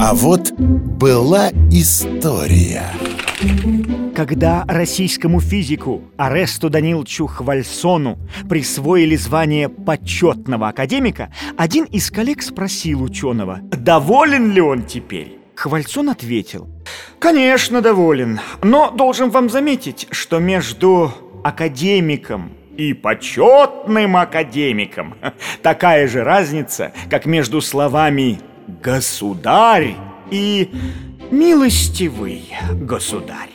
А вот была история Когда российскому физику Аресту Даниловичу Хвальсону присвоили звание почетного академика, один из коллег спросил ученого, доволен ли он теперь? Хвальсон ответил, конечно, доволен, но должен вам заметить, что между академиком и почетным академиком такая же разница, как между словами «государь» и «милостивый государь».